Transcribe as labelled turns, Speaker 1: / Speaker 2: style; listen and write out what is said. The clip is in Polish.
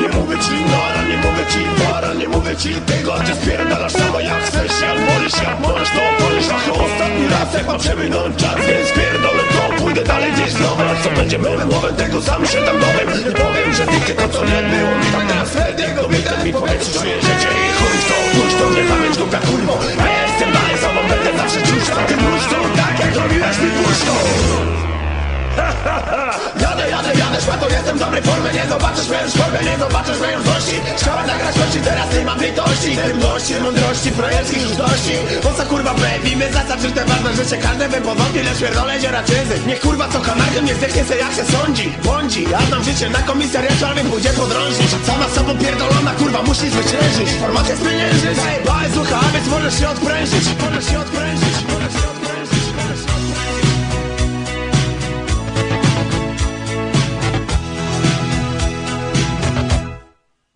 Speaker 1: Nie mówię ci nara, nie mówię ci para, nie mówię ci tego A ty spierdalasz jak chcesz. Jak wolisz, jak możesz, to wolisz Ach, ostatni raz jak ma przeminąć czas Więc pierdolę to, pójdę dalej gdzieś znowu A co będzie mylem głowem, tego sam się tam dowiem Nie powiem, że ty to co nie było mi. Tam teraz Jego witam mi powiedz, czuję życie i chuj w to. Pójdź to, nie pamięć głupia Szmato, jestem w dobrej formie Nie zobaczysz w formie, nie zobaczysz w gości Chciałem nagrać gości, teraz nie mam litości. Termności, mądrości, frajerskich żużności Po co kurwa bejbimy, zaznaczysz te ważne życie Każdy by powątpił, lecz pierdolę dzieraczyzy Niech kurwa co kanarkiem nie zdechnie se jak się sądzi. Błądzi, ja znam życie na komisariacie, ale pójdzie podrążyć Sama sobą pierdolona, kurwa, musi zwyciężyć Informacje spieniężyć, zajebałeś słucha, więc możesz się odprężyć. Możesz się odprężyć,